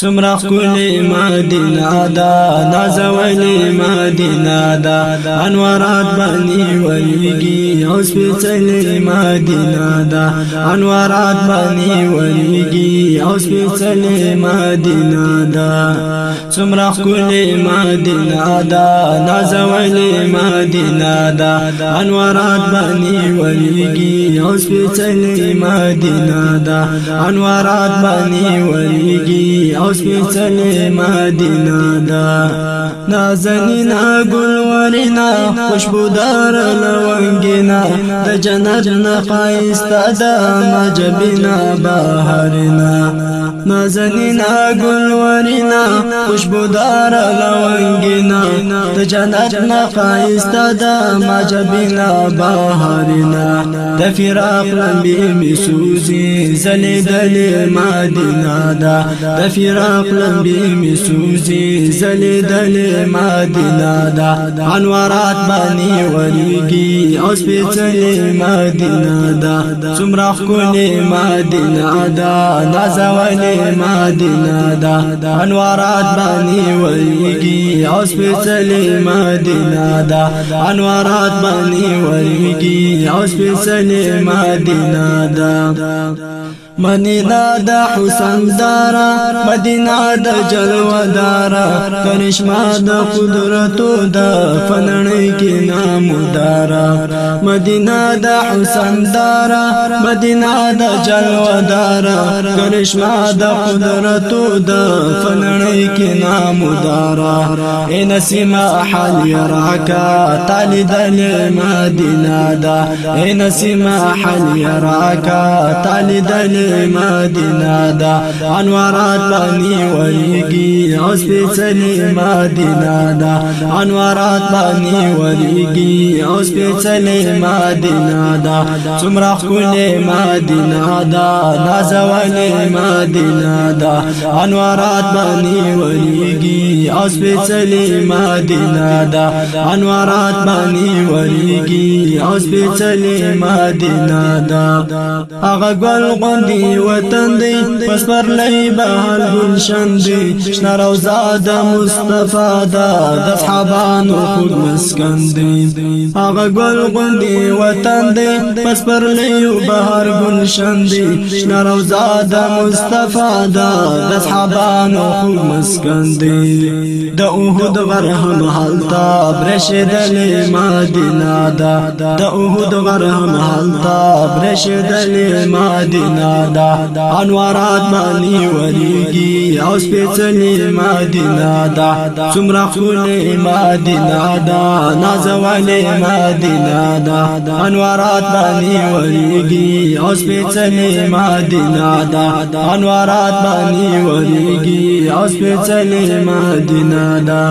څومره خولي مدینه دا نازولې مدینه دا انوارات باندې ولېږي أو سپېڅلې مدینه دا انوارات باندې ولېږي أو سپېڅلې مدینه دا۔ څومره خولي مدینه دا نازولې مدینه دا انوارات باندې ولېږي أو سپېڅلې مدینه دا انوارات باندې ولېږي أو سپیڅلې مدینه دا نازنینا ګلورینا خوشبودار لونګینا د جنت نه قایستا د مجبینا بهارنا نازنینا ګلورینا خوشبودار لونګینا د جنت نه قایستا د مجبینا بهارنا د فراق لمبي مسوزي زلي دل مدینه دا د فراق لمبي مسوزي زلي دل مدینه دا. انوارات باندې وريږي أو سپېڅلې مدینه دا. څومره ښکلې مدینه دا نازولې مدینه دا. انوارات باندې وريږي أو سپېڅلې مدینه دا. انوارات باندې وريږي أو سپېڅلې مدینه دا. منینا دا حسن دارا مدینا دا جلو دارا کرشما دا قدرتو دا فنن کی نام دارا۔ مدینا دا حسن دارا مدینا دا جلو دارا کرشما دا قدرتو دا فنن کی نام دارا۔ اے نسیم حالی راکا تالی دل مدینا دا۔ اے نسیم حالی راکا تالی دل مدینه دا انوارات باندې وریږي أو سپېڅلې مدینه دا انوارات باندې وریږي أو سپېڅلې مدینه دا څومره ښکلې مدینه دا نازولې مدینه دا انوارات باندې وریږي أو سپېڅلې مدینه دا انوارات دا۔ هغه ګل غوندي وطن دی پس پر لئی بهال گلشن دی۔ شنا روزا د مصطفی دا د اصحابانو خود مسکن دی۔ هغه ګل غوندي وطن دی پس پر لئی بهار گلشن دی۔ شنا روزا د مصطفی دا د اصحابانو خود مسکن دی۔ د اوهد غرهم حالتا برشدل مدینه دا۔ د اوهد غرهم حالتا برشدل مدینه دا انوارات باندې وریږي او سپېڅلې مدینه دا څومره خولې مدینه دا نازولې مدینه دا انوارات باندې وریږي او سپېڅلې مدینه دا انوارات باندې وریږي او سپېڅلې مدینه دا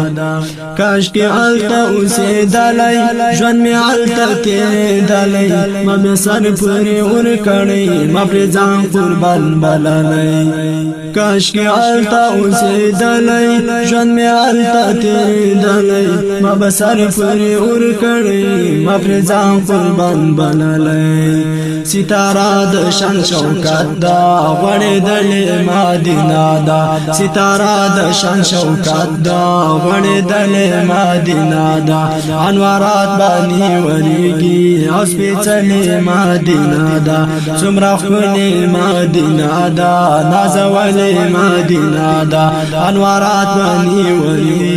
کاش کې الته اوسې دلای ژوند می الته کې دلای مې سر پورې ور کړې مې ځان قربان بللای کاش کې آلتا اوسې دلای ژوند می آلتا تیرې دلای ما بسر پورې اور کړې ما پر ځان قربان بللای ستاره د شان شوکت دا غړې دلې مدینه دا۔ ستاره د شان شوکت دا غړې دلې مدینه دا۔ انوارات باندې وريږي اوس په چلې مدینه دا۔ څومره خوني مدینه دا نازولې مدینه دا. أنوارات باندې وريږي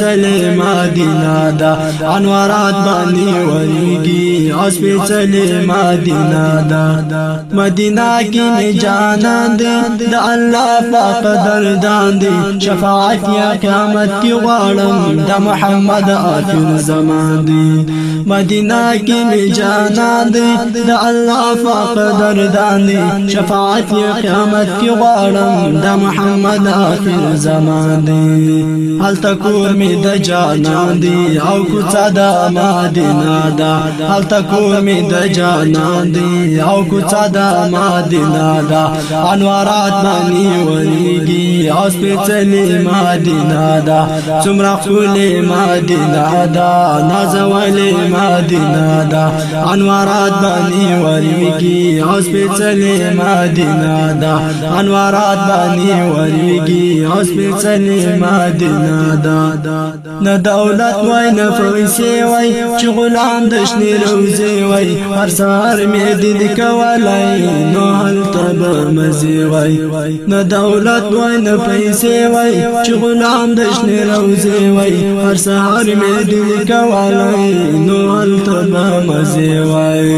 چلې مدینه دا انوارات باندې وريږي چلې مدینه دا مدینه کې می جانان دې د الله پاک دردان دې شفاعت یا قیامت کې غواړم د محمد اخر زمان دې مدینه کې می جانان دې د الله پاک دردان دې شفاعت یا قیامت کې غواړم د محمد اخر زمان دې هل تکور می د جانان دې أو کوڅه د مدینه دا. هل تکور می د جانان دی أو کوڅه د مدینه دا. أنوارات باندې وریږي أو سپیڅلی مدینه دا. څومره خولي مدینه دا. نازولې مدینه دا. أنوارات باندې وريږي أو سپیڅلی مدینه دا. أنوارات باندې وريږي أو سپیڅلی مدینه دا. نه دولت وای نه پیسې وای چې غلام د شنې روزي وای. هر سهار مې دې کولای نو هل تب مزي وای. نه دولت وای نه پیسې وای چې غلام د شنې روزي وای. هر سهار مې دې کولای نو هل تب مزي وای.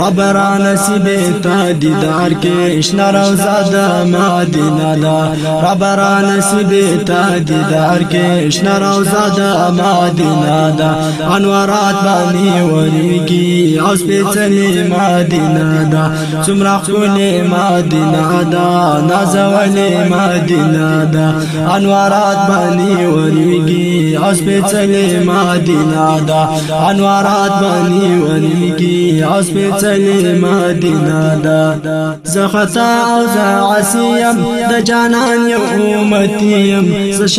رب را نصیب تا دیدار کې شنه روزه د مدینه دا رب را نصیب تا دیدار کې شنه روزه د مدینه دا انوارات باندې وريږي أو سپېڅلې مدینه دا څومره ښکلې مدینه دا نازولې مدینه دا انوارات باندې وريږي أو سپېڅلې مدینه دا انوارات باندې وريږي أو سپېڅلې مدینه دا زخطا أو زعسیم د جانان یو امتیم ز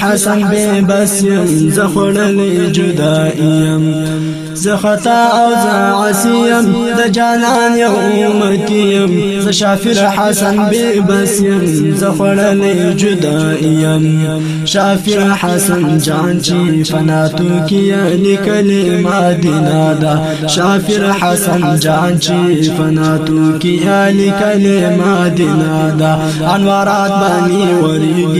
حسن به بس یم زخړلې جدائیم زخطا أو زعسیم د جانان یو امتیم ز شافر حسن به بس یم زخړلې جدائیم شافر حسن جان چی فناتو کیا لیکلې مدینه دا شافر حسن جان چی فناتو کیا لیکلې مدینه دا انوارات باندې وريږي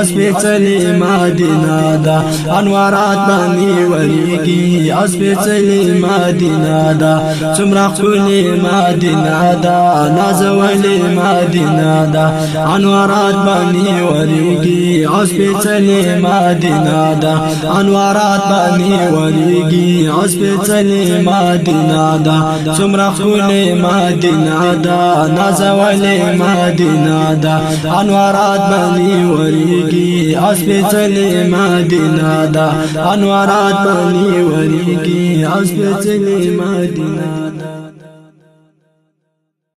اسپېڅلې مدینه دا. انوارات باندې وريږي اسپېڅلې مدینه دا. څومره خولي مدینه دا. نازولې مدینه دا. انوارات باندې وريږي اسپېڅلې مدینه دا. انوارات باندې وريږي اسپېڅلې مدینه دا. څومره خولي مدینه دا. نازولې مدینه دا. انوارات باندې وريږي اسپېڅلې مدینه دا. انوارات باندې وريږي اسپېڅلې مدینه دا